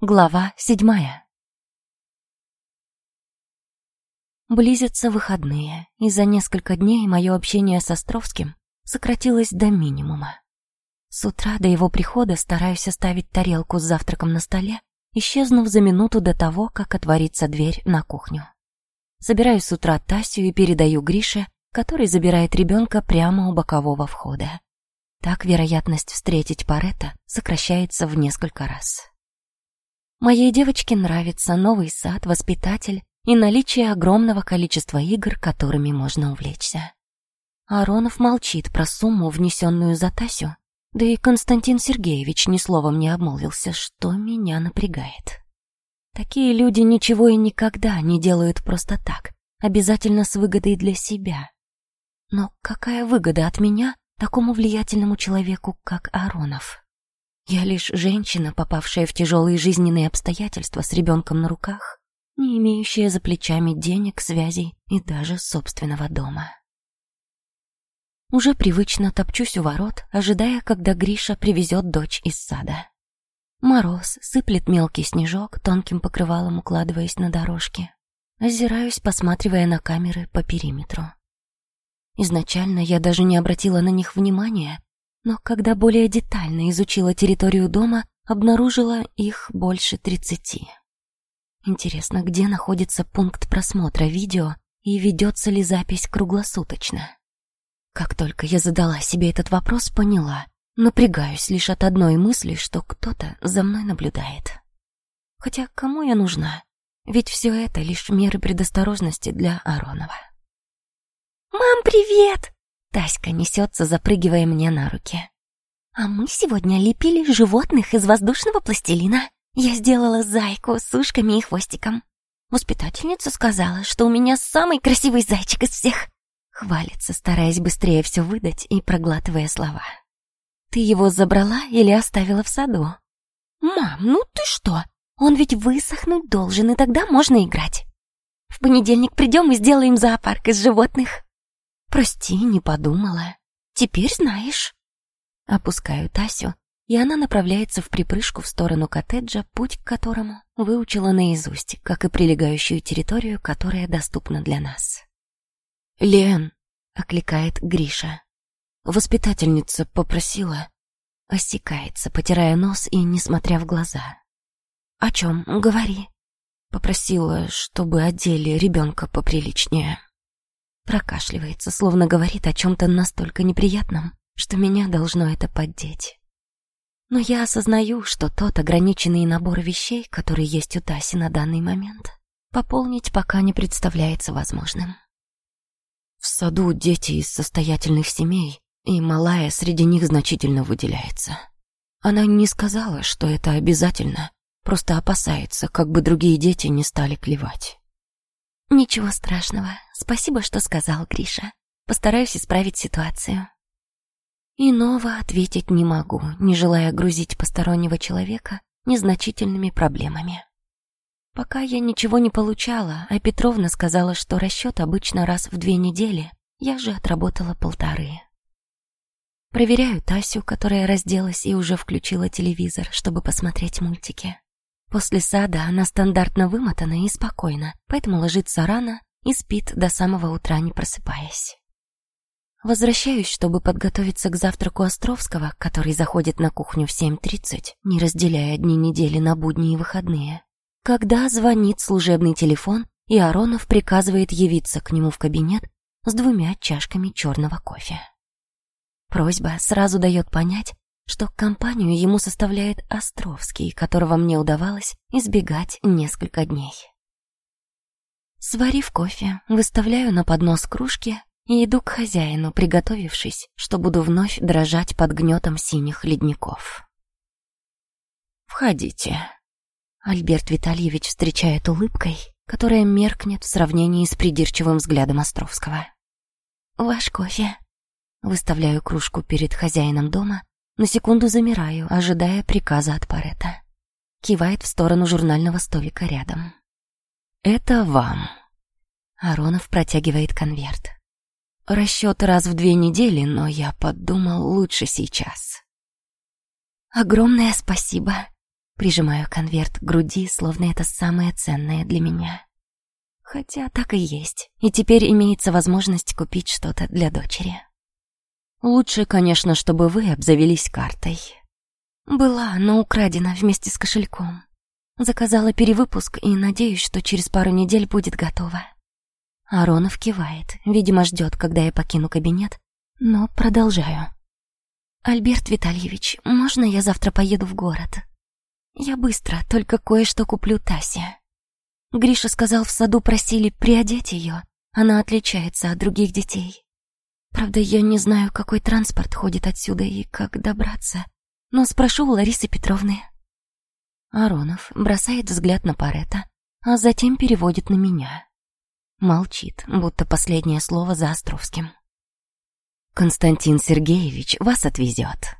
Глава седьмая. Близятся выходные, и за несколько дней мое общение с Островским сократилось до минимума. С утра до его прихода стараюсь оставить тарелку с завтраком на столе, исчезнув за минуту до того, как отворится дверь на кухню. Собираю с утра Тасю и передаю Грише, который забирает ребенка прямо у бокового входа. Так вероятность встретить Парета сокращается в несколько раз. Моей девочке нравится новый сад, воспитатель и наличие огромного количества игр, которыми можно увлечься. Аронов молчит про сумму, внесенную за Тасю, да и Константин Сергеевич ни словом не обмолвился, что меня напрягает. Такие люди ничего и никогда не делают просто так, обязательно с выгодой для себя. Но какая выгода от меня такому влиятельному человеку, как Аронов? Я лишь женщина, попавшая в тяжелые жизненные обстоятельства с ребенком на руках, не имеющая за плечами денег, связей и даже собственного дома. Уже привычно топчусь у ворот, ожидая, когда Гриша привезет дочь из сада. Мороз, сыплет мелкий снежок, тонким покрывалом укладываясь на дорожке. Озираюсь, посматривая на камеры по периметру. Изначально я даже не обратила на них внимания, но когда более детально изучила территорию дома, обнаружила их больше тридцати. Интересно, где находится пункт просмотра видео и ведется ли запись круглосуточно? Как только я задала себе этот вопрос, поняла, напрягаюсь лишь от одной мысли, что кто-то за мной наблюдает. Хотя кому я нужна? Ведь все это лишь меры предосторожности для Аронова. «Мам, привет!» Таська несется, запрыгивая мне на руки. «А мы сегодня лепили животных из воздушного пластилина. Я сделала зайку с ушками и хвостиком. Воспитательница сказала, что у меня самый красивый зайчик из всех. Хвалится, стараясь быстрее все выдать и проглатывая слова. «Ты его забрала или оставила в саду?» «Мам, ну ты что? Он ведь высохнуть должен, и тогда можно играть. В понедельник придем и сделаем зоопарк из животных». «Прости, не подумала. Теперь знаешь». Опускаю Тасю, и она направляется в припрыжку в сторону коттеджа, путь к которому выучила наизусть, как и прилегающую территорию, которая доступна для нас. «Лен!» — окликает Гриша. Воспитательница попросила... Осекается, потирая нос и не смотря в глаза. «О чем? Говори». Попросила, чтобы одели ребенка поприличнее. Прокашливается, словно говорит о чем-то настолько неприятном, что меня должно это поддеть. Но я осознаю, что тот ограниченный набор вещей, который есть у Таси на данный момент, пополнить пока не представляется возможным. В саду дети из состоятельных семей, и малая среди них значительно выделяется. Она не сказала, что это обязательно, просто опасается, как бы другие дети не стали клевать. «Ничего страшного. Спасибо, что сказал Гриша. Постараюсь исправить ситуацию». Иного ответить не могу, не желая грузить постороннего человека незначительными проблемами. Пока я ничего не получала, а Петровна сказала, что расчет обычно раз в две недели, я же отработала полторы. Проверяю Тасю, которая разделась и уже включила телевизор, чтобы посмотреть мультики. После сада она стандартно вымотана и спокойна, поэтому ложится рано и спит до самого утра, не просыпаясь. Возвращаюсь, чтобы подготовиться к завтраку Островского, который заходит на кухню в 7.30, не разделяя дни недели на будни и выходные. Когда звонит служебный телефон, и Аронов приказывает явиться к нему в кабинет с двумя чашками черного кофе. Просьба сразу дает понять, что компанию ему составляет Островский, которого мне удавалось избегать несколько дней. Сварив кофе, выставляю на поднос кружки и иду к хозяину, приготовившись, что буду вновь дрожать под гнетом синих ледников. «Входите». Альберт Витальевич встречает улыбкой, которая меркнет в сравнении с придирчивым взглядом Островского. «Ваш кофе». Выставляю кружку перед хозяином дома на секунду замираю, ожидая приказа от Парета. Кивает в сторону журнального столика рядом. «Это вам». Аронов протягивает конверт. Расчет раз в две недели, но я подумал, лучше сейчас. «Огромное спасибо». Прижимаю конверт к груди, словно это самое ценное для меня. Хотя так и есть, и теперь имеется возможность купить что-то для дочери. Лучше, конечно, чтобы вы обзавелись картой. Была, но украдена вместе с кошельком. Заказала перевыпуск и надеюсь, что через пару недель будет готова. Аронов кивает, видимо, ждет, когда я покину кабинет, но продолжаю. «Альберт Витальевич, можно я завтра поеду в город? Я быстро, только кое-что куплю Тасе. Гриша сказал, в саду просили приодеть ее. Она отличается от других детей. Правда, я не знаю, какой транспорт ходит отсюда и как добраться. Но спрошу у Ларисы Петровны». Аронов бросает взгляд на Парета, а затем переводит на меня. Молчит, будто последнее слово за Островским. «Константин Сергеевич вас отвезет.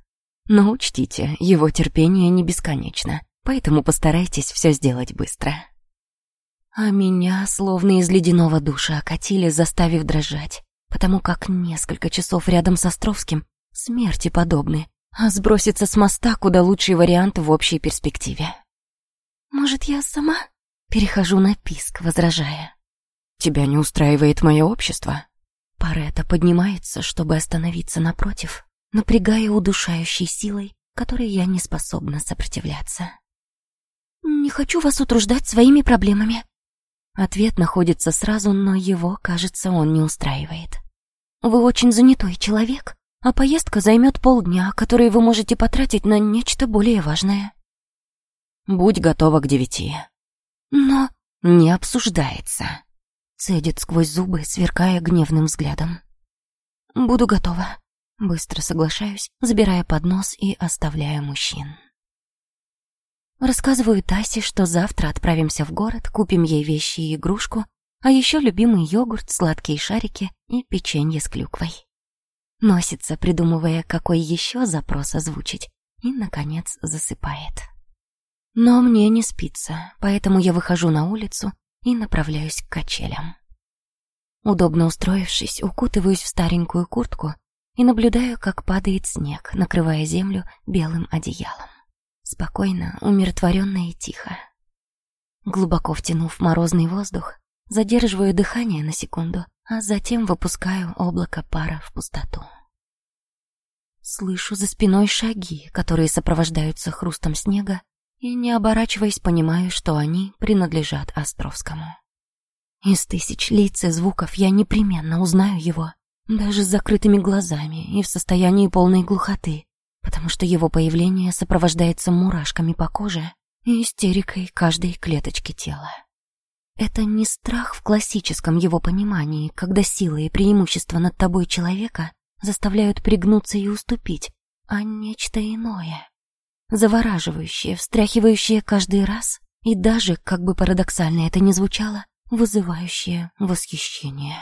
Но учтите, его терпение не бесконечно, поэтому постарайтесь все сделать быстро». А меня словно из ледяного душа окатили, заставив дрожать, потому как несколько часов рядом с Островским смерти подобны, а сброситься с моста куда лучший вариант в общей перспективе. «Может, я сама?» Перехожу на писк, возражая. «Тебя не устраивает мое общество?» Парета поднимается, чтобы остановиться напротив, напрягая удушающей силой, которой я не способна сопротивляться. «Не хочу вас утруждать своими проблемами». Ответ находится сразу, но его, кажется, он не устраивает. «Вы очень занятой человек, а поездка займет полдня, которые вы можете потратить на нечто более важное». «Будь готова к девяти». «Но...» «Не обсуждается», Цедит сквозь зубы, сверкая гневным взглядом. «Буду готова». Быстро соглашаюсь, забирая поднос и оставляя мужчин. Рассказываю Тасе, что завтра отправимся в город, купим ей вещи и игрушку, а еще любимый йогурт, сладкие шарики и печенье с клюквой. Носится, придумывая, какой еще запрос озвучить, и, наконец, засыпает. Но мне не спится, поэтому я выхожу на улицу и направляюсь к качелям. Удобно устроившись, укутываюсь в старенькую куртку и наблюдаю, как падает снег, накрывая землю белым одеялом. Спокойно, умиротворенно и тихо. Глубоко втянув морозный воздух, задерживаю дыхание на секунду, а затем выпускаю облако пара в пустоту. Слышу за спиной шаги, которые сопровождаются хрустом снега и, не оборачиваясь, понимаю, что они принадлежат Островскому. Из тысяч лиц и звуков я непременно узнаю его, даже с закрытыми глазами и в состоянии полной глухоты, потому что его появление сопровождается мурашками по коже и истерикой каждой клеточки тела. Это не страх в классическом его понимании, когда сила и преимущество над тобой человека заставляют пригнуться и уступить, а нечто иное завораживающее, встряхивающее каждый раз и даже, как бы парадоксально это ни звучало, вызывающее восхищение.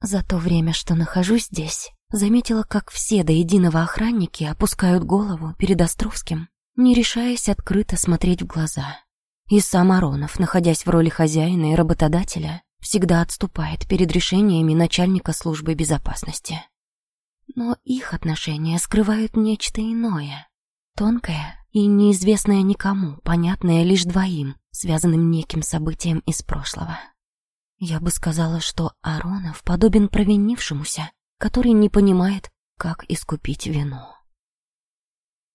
За то время, что нахожусь здесь, заметила, как все до единого охранники опускают голову перед Островским, не решаясь открыто смотреть в глаза. И сам Аронов, находясь в роли хозяина и работодателя, всегда отступает перед решениями начальника службы безопасности. Но их отношения скрывают нечто иное, Тонкое и неизвестное никому, понятное лишь двоим, связанным неким событием из прошлого. Я бы сказала, что Аронов подобен провинившемуся, который не понимает, как искупить вину.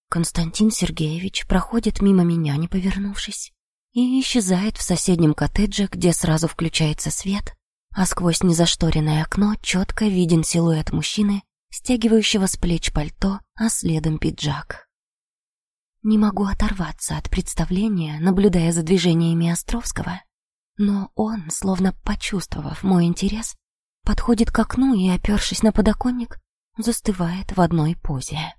Константин Сергеевич проходит мимо меня, не повернувшись, и исчезает в соседнем коттедже, где сразу включается свет, а сквозь незашторенное окно четко виден силуэт мужчины, стягивающего с плеч пальто, а следом пиджак. Не могу оторваться от представления, наблюдая за движениями Островского. Но он, словно почувствовав мой интерес, подходит к окну и, опершись на подоконник, застывает в одной позе.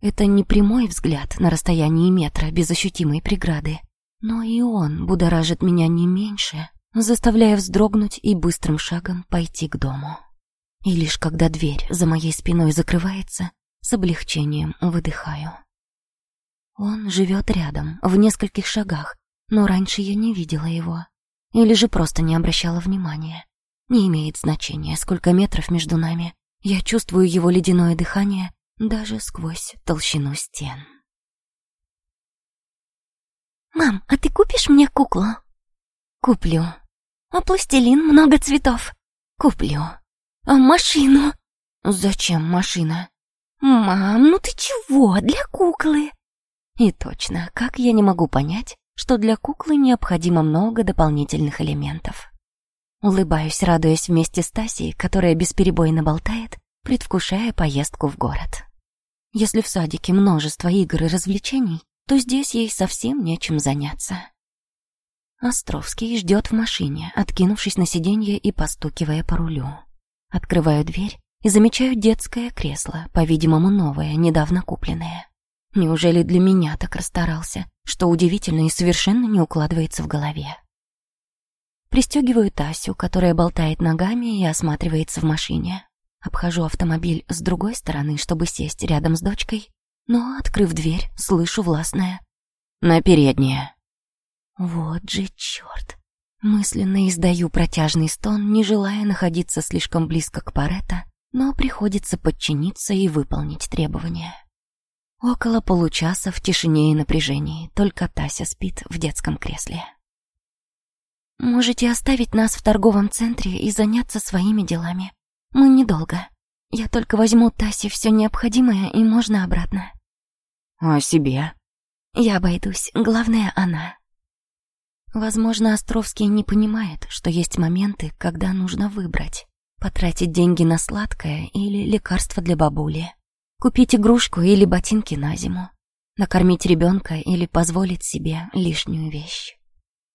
Это не прямой взгляд на расстоянии метра без ощутимой преграды, но и он будоражит меня не меньше, заставляя вздрогнуть и быстрым шагом пойти к дому. И лишь когда дверь за моей спиной закрывается, с облегчением выдыхаю. Он живет рядом, в нескольких шагах, но раньше я не видела его. Или же просто не обращала внимания. Не имеет значения, сколько метров между нами. Я чувствую его ледяное дыхание даже сквозь толщину стен. «Мам, а ты купишь мне куклу?» «Куплю». «А пластилин, много цветов?» «Куплю». «А машину?» «Зачем машина?» «Мам, ну ты чего? Для куклы!» И точно, как я не могу понять, что для куклы необходимо много дополнительных элементов. Улыбаюсь, радуясь вместе с Тасей, которая бесперебойно болтает, предвкушая поездку в город. Если в садике множество игр и развлечений, то здесь ей совсем нечем заняться. Островский ждет в машине, откинувшись на сиденье и постукивая по рулю. Открываю дверь и замечаю детское кресло, по-видимому, новое, недавно купленное. Неужели для меня так расстарался, что удивительно и совершенно не укладывается в голове? Пристегиваю Тасю, которая болтает ногами и осматривается в машине. Обхожу автомобиль с другой стороны, чтобы сесть рядом с дочкой, но, открыв дверь, слышу властное «На переднее». Вот же черт! Мысленно издаю протяжный стон, не желая находиться слишком близко к Паретто, но приходится подчиниться и выполнить требования. Около получаса в тишине и напряжении, только Тася спит в детском кресле. «Можете оставить нас в торговом центре и заняться своими делами. Мы недолго. Я только возьму Тасе все необходимое, и можно обратно». «А себе?» «Я обойдусь. Главное, она». Возможно, Островский не понимает, что есть моменты, когда нужно выбрать. Потратить деньги на сладкое или лекарство для бабули. Купить игрушку или ботинки на зиму. Накормить ребенка или позволить себе лишнюю вещь.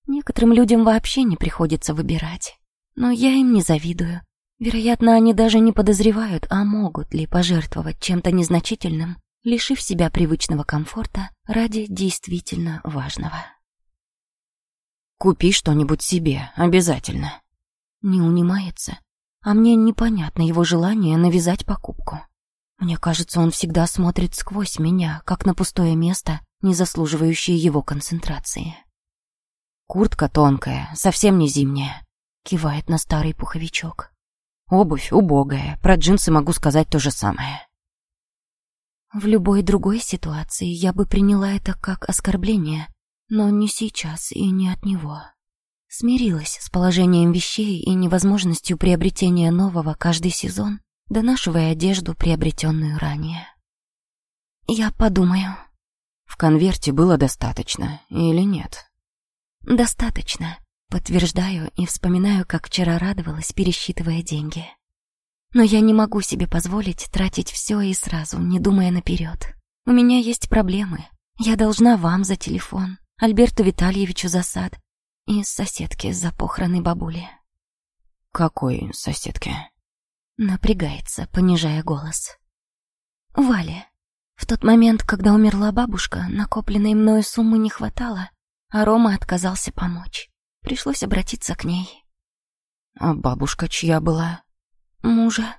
Некоторым людям вообще не приходится выбирать. Но я им не завидую. Вероятно, они даже не подозревают, а могут ли пожертвовать чем-то незначительным, лишив себя привычного комфорта ради действительно важного. «Купи что-нибудь себе, обязательно». Не унимается, а мне непонятно его желание навязать покупку. Мне кажется, он всегда смотрит сквозь меня, как на пустое место, не заслуживающее его концентрации. Куртка тонкая, совсем не зимняя. Кивает на старый пуховичок. Обувь убогая, про джинсы могу сказать то же самое. В любой другой ситуации я бы приняла это как оскорбление, но не сейчас и не от него. Смирилась с положением вещей и невозможностью приобретения нового каждый сезон, донашивая одежду, приобретенную ранее. «Я подумаю». В конверте было достаточно или нет? «Достаточно», подтверждаю и вспоминаю, как вчера радовалась, пересчитывая деньги. Но я не могу себе позволить тратить все и сразу, не думая наперед. У меня есть проблемы. Я должна вам за телефон, Альберту Витальевичу за сад и соседке за похороны бабули. «Какой соседке?» Напрягается, понижая голос. «Валя. В тот момент, когда умерла бабушка, накопленной мною суммы не хватало, а Рома отказался помочь. Пришлось обратиться к ней». «А бабушка чья была?» «Мужа».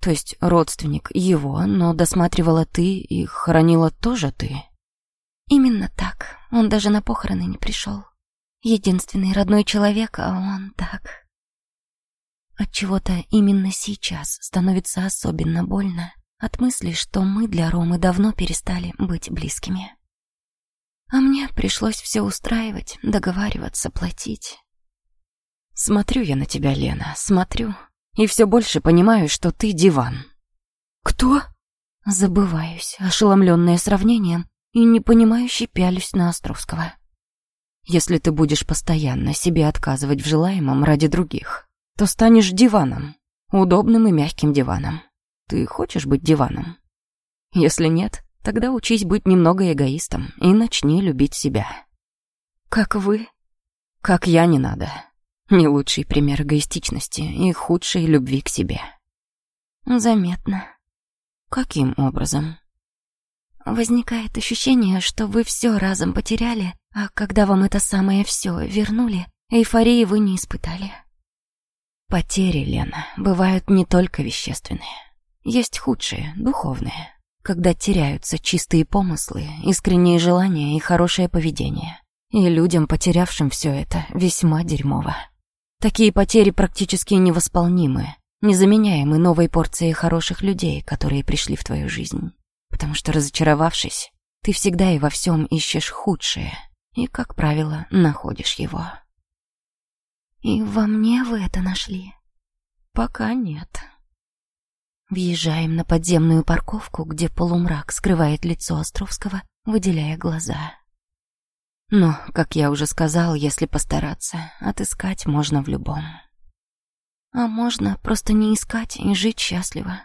«То есть родственник его, но досматривала ты и хоронила тоже ты?» Именно так. Он даже на похороны не пришел. Единственный родной человек, а он так. От чего-то именно сейчас становится особенно больно от мысли, что мы для Ромы давно перестали быть близкими. А мне пришлось все устраивать, договариваться, платить. Смотрю я на тебя, Лена, смотрю, и все больше понимаю, что ты диван. Кто? Забываюсь, ошеломленная сравнением, и непонимающе пялюсь на Островского. Если ты будешь постоянно себе отказывать в желаемом ради других, то станешь диваном, удобным и мягким диваном. Ты хочешь быть диваном? Если нет, тогда учись быть немного эгоистом и начни любить себя. Как вы? Как я не надо. Не лучший пример эгоистичности и худшей любви к себе. Заметно. Каким образом? Возникает ощущение, что вы все разом потеряли, а когда вам это самое все вернули, эйфории вы не испытали. Потери, Лена, бывают не только вещественные. Есть худшие, духовные, когда теряются чистые помыслы, искренние желания и хорошее поведение. И людям, потерявшим все это, весьма дерьмово. Такие потери практически невосполнимы, незаменяемы новой порцией хороших людей, которые пришли в твою жизнь потому что, разочаровавшись, ты всегда и во всем ищешь худшее, и, как правило, находишь его. «И во мне вы это нашли?» «Пока нет». Въезжаем на подземную парковку, где полумрак скрывает лицо Островского, выделяя глаза. Но, как я уже сказал, если постараться, отыскать можно в любом. А можно просто не искать и жить счастливо.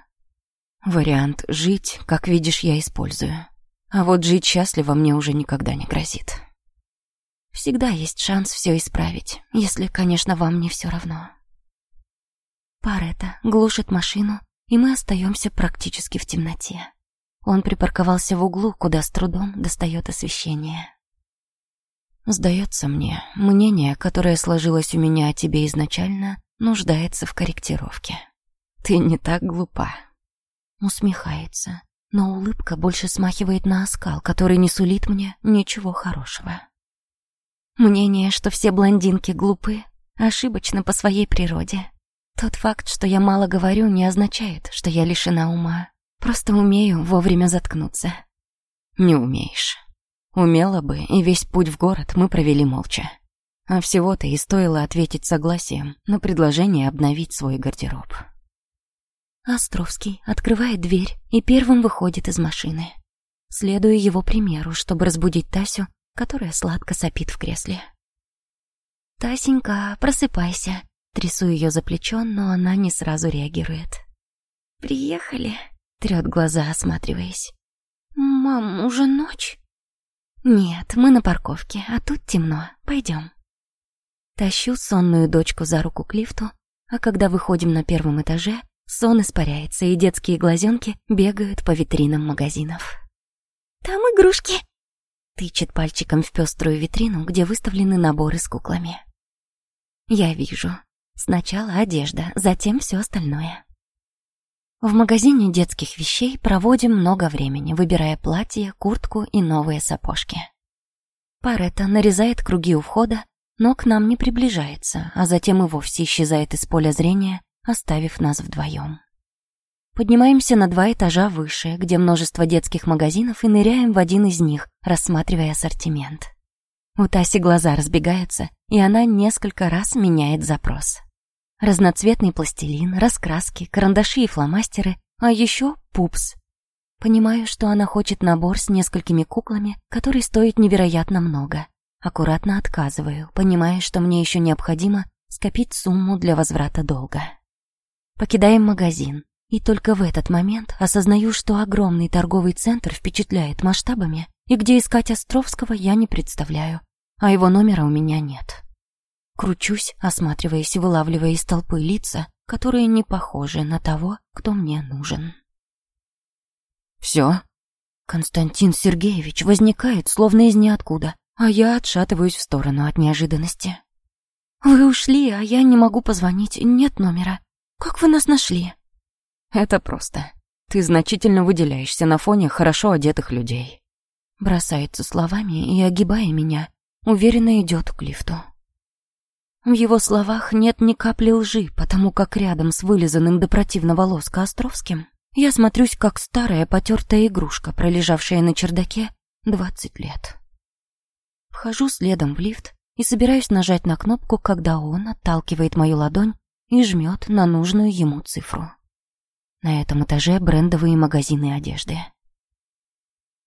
Вариант «жить», как видишь, я использую. А вот жить счастливо мне уже никогда не грозит. Всегда есть шанс все исправить, если, конечно, вам не все равно. Парета глушит машину, и мы остаемся практически в темноте. Он припарковался в углу, куда с трудом достает освещение. Сдается мне, мнение, которое сложилось у меня о тебе изначально, нуждается в корректировке. Ты не так глупа. Усмехается, но улыбка больше смахивает на оскал, который не сулит мне ничего хорошего. Мнение, что все блондинки глупы, ошибочно по своей природе. Тот факт, что я мало говорю, не означает, что я лишена ума. Просто умею вовремя заткнуться. Не умеешь. Умела бы, и весь путь в город мы провели молча. А всего-то и стоило ответить согласием на предложение обновить свой гардероб. Островский открывает дверь и первым выходит из машины. Следую его примеру, чтобы разбудить Тасю, которая сладко сопит в кресле. «Тасенька, просыпайся!» Трясу ее за плечо, но она не сразу реагирует. «Приехали?» — трет глаза, осматриваясь. «Мам, уже ночь?» «Нет, мы на парковке, а тут темно. Пойдем». Тащу сонную дочку за руку к лифту, а когда выходим на первом этаже, сон испаряется, и детские глазенки бегают по витринам магазинов. «Там игрушки!» Тычет пальчиком в пеструю витрину, где выставлены наборы с куклами. Я вижу. Сначала одежда, затем все остальное. В магазине детских вещей проводим много времени, выбирая платье, куртку и новые сапожки. Парета нарезает круги у входа, но к нам не приближается, а затем и вовсе исчезает из поля зрения, оставив нас вдвоем. Поднимаемся на два этажа выше, где множество детских магазинов, и ныряем в один из них, рассматривая ассортимент. У Таси глаза разбегаются, и она несколько раз меняет запрос. Разноцветный пластилин, раскраски, карандаши и фломастеры, а еще пупс. Понимаю, что она хочет набор с несколькими куклами, который стоит невероятно много. Аккуратно отказываю, понимая, что мне еще необходимо скопить сумму для возврата долга. Покидаем магазин, и только в этот момент осознаю, что огромный торговый центр впечатляет масштабами, и где искать Островского я не представляю, а его номера у меня нет. Кручусь, осматриваясь и вылавливая из толпы лица, которые не похожи на того, кто мне нужен. «Все?» Константин Сергеевич возникает, словно из ниоткуда, а я отшатываюсь в сторону от неожиданности. «Вы ушли, а я не могу позвонить, нет номера. Как вы нас нашли?» «Это просто. Ты значительно выделяешься на фоне хорошо одетых людей». Бросается словами и, огибая меня, уверенно идет к лифту. В его словах нет ни капли лжи, потому как рядом с вылизанным до противного лоска Островским я смотрюсь, как старая потертая игрушка, пролежавшая на чердаке двадцать лет. Вхожу следом в лифт и собираюсь нажать на кнопку, когда он отталкивает мою ладонь и жмет на нужную ему цифру. На этом этаже брендовые магазины одежды.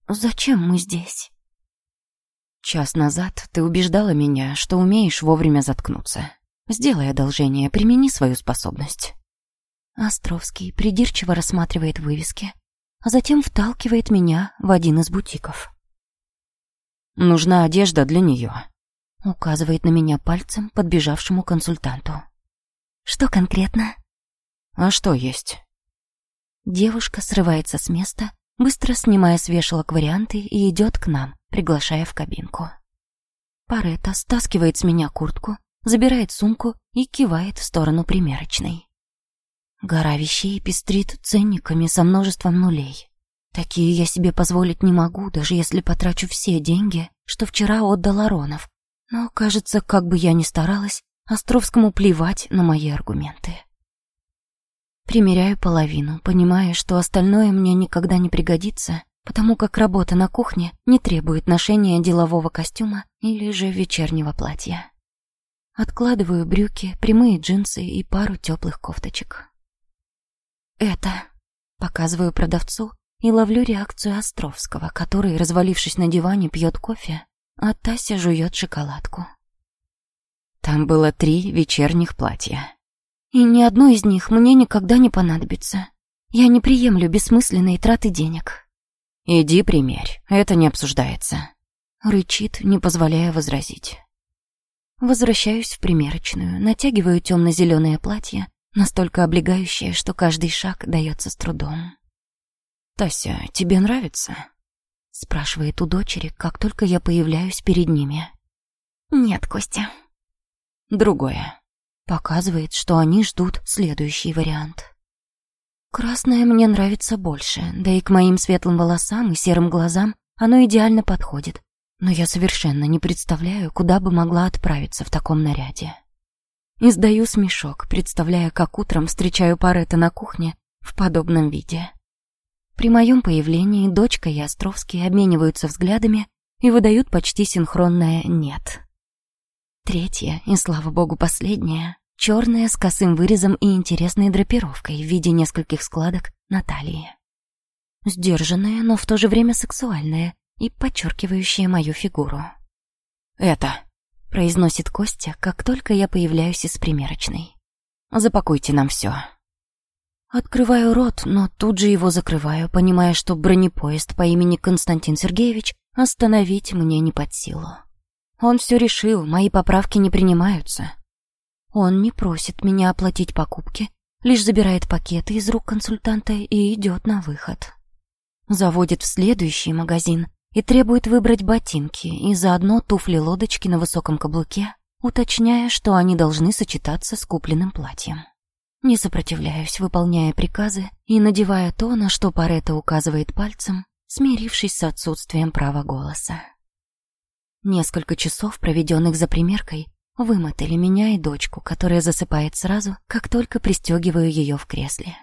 «Зачем мы здесь?» Час назад ты убеждала меня, что умеешь вовремя заткнуться. Сделай одолжение, примени свою способность. Островский придирчиво рассматривает вывески, а затем вталкивает меня в один из бутиков. Нужна одежда для нее. Указывает на меня пальцем подбежавшему консультанту. Что конкретно? А что есть? Девушка срывается с места, быстро снимая с вешалок варианты и идет к нам, приглашая в кабинку. Парета стаскивает с меня куртку, забирает сумку и кивает в сторону примерочной. Гора вещей пестрит ценниками со множеством нулей. Такие я себе позволить не могу, даже если потрачу все деньги, что вчера отдал Аронов. Но, кажется, как бы я ни старалась, Островскому плевать на мои аргументы. Примеряю половину, понимая, что остальное мне никогда не пригодится, потому как работа на кухне не требует ношения делового костюма или же вечернего платья. Откладываю брюки, прямые джинсы и пару теплых кофточек. «Это...» — показываю продавцу и ловлю реакцию Островского, который, развалившись на диване, пьет кофе, а Тася жует шоколадку. Там было три вечерних платья. И ни одно из них мне никогда не понадобится. Я не приемлю бессмысленные траты денег. Иди примерь, это не обсуждается. Рычит, не позволяя возразить. Возвращаюсь в примерочную, натягиваю темно-зеленое платье, настолько облегающее, что каждый шаг дается с трудом. «Тася, тебе нравится?» спрашивает у дочери, как только я появляюсь перед ними. «Нет, Костя». Другое. Показывает, что они ждут следующий вариант. Красное мне нравится больше, да и к моим светлым волосам и серым глазам оно идеально подходит, но я совершенно не представляю, куда бы могла отправиться в таком наряде. Издаю смешок, представляя, как утром встречаю Парета на кухне в подобном виде. При моем появлении дочка и Островский обмениваются взглядами и выдают почти синхронное «нет». Третье, и слава богу последнее, черное с косым вырезом и интересной драпировкой в виде нескольких складок на талии. Сдержанное, но в то же время сексуальное, и подчеркивающее мою фигуру. «Это», — произносит Костя, как только я появляюсь из примерочной. «Запакуйте нам все. Открываю рот, но тут же его закрываю, понимая, что бронепоезд по имени Константин Сергеевич остановить мне не под силу. Он все решил, мои поправки не принимаются. Он не просит меня оплатить покупки, лишь забирает пакеты из рук консультанта и идет на выход. Заводит в следующий магазин, и требует выбрать ботинки и заодно туфли-лодочки на высоком каблуке, уточняя, что они должны сочетаться с купленным платьем. Не сопротивляюсь, выполняя приказы и надевая то, на что Паретта указывает пальцем, смирившись с отсутствием права голоса. Несколько часов, проведенных за примеркой, вымотали меня и дочку, которая засыпает сразу, как только пристегиваю ее в кресле.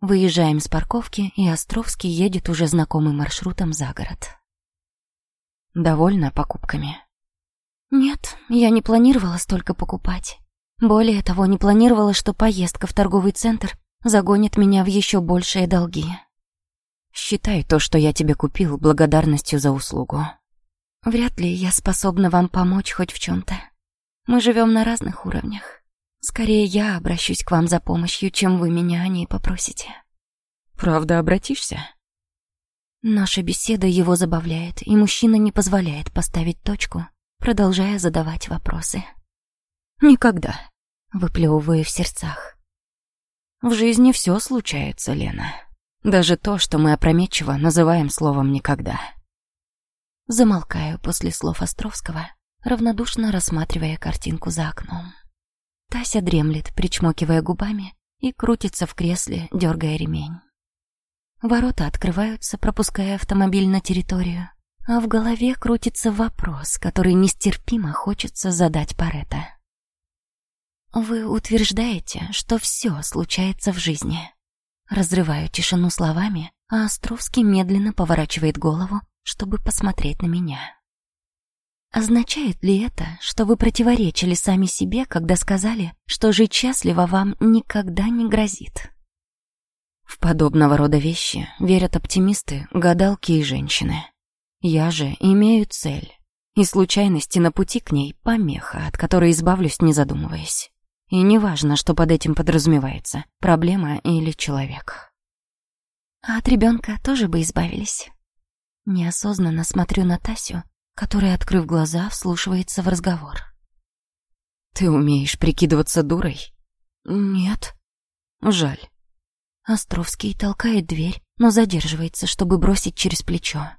Выезжаем с парковки, и Островский едет уже знакомым маршрутом за город. Довольна покупками? Нет, я не планировала столько покупать. Более того, не планировала, что поездка в торговый центр загонит меня в еще большие долги. Считай то, что я тебе купил, благодарностью за услугу. Вряд ли я способна вам помочь хоть в чем-то. Мы живем на разных уровнях. Скорее я обращусь к вам за помощью, чем вы меня о ней попросите. Правда, обратишься? Наша беседа его забавляет, и мужчина не позволяет поставить точку, продолжая задавать вопросы. Никогда, выплевываю в сердцах. В жизни все случается, Лена. Даже то, что мы опрометчиво называем словом «никогда». Замолкаю после слов Островского, равнодушно рассматривая картинку за окном. Тася дремлет, причмокивая губами, и крутится в кресле, дергая ремень. Ворота открываются, пропуская автомобиль на территорию, а в голове крутится вопрос, который нестерпимо хочется задать Парета. «Вы утверждаете, что все случается в жизни?» Разрываю тишину словами, а Островский медленно поворачивает голову, чтобы посмотреть на меня. Означает ли это, что вы противоречили сами себе, когда сказали, что жить счастливо вам никогда не грозит? В подобного рода вещи верят оптимисты, гадалки и женщины. Я же имею цель, и случайности на пути к ней помеха, от которой избавлюсь, не задумываясь. И неважно, что под этим подразумевается, проблема или человек. А от ребенка тоже бы избавились. Неосознанно смотрю на Тасю, который, открыв глаза, вслушивается в разговор. «Ты умеешь прикидываться дурой?» «Нет». «Жаль». Островский толкает дверь, но задерживается, чтобы бросить через плечо.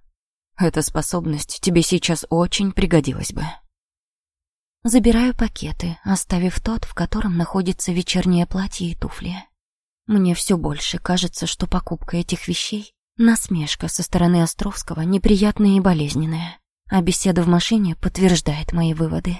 «Эта способность тебе сейчас очень пригодилась бы». Забираю пакеты, оставив тот, в котором находится вечернее платье и туфли. Мне все больше кажется, что покупка этих вещей — насмешка со стороны Островского, неприятная и болезненная а беседа в машине подтверждает мои выводы.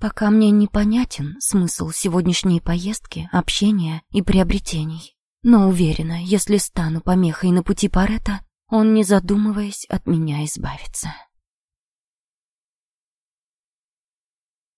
Пока мне непонятен смысл сегодняшней поездки, общения и приобретений. Но уверена, если стану помехой на пути Парета, он, не задумываясь, от меня избавится.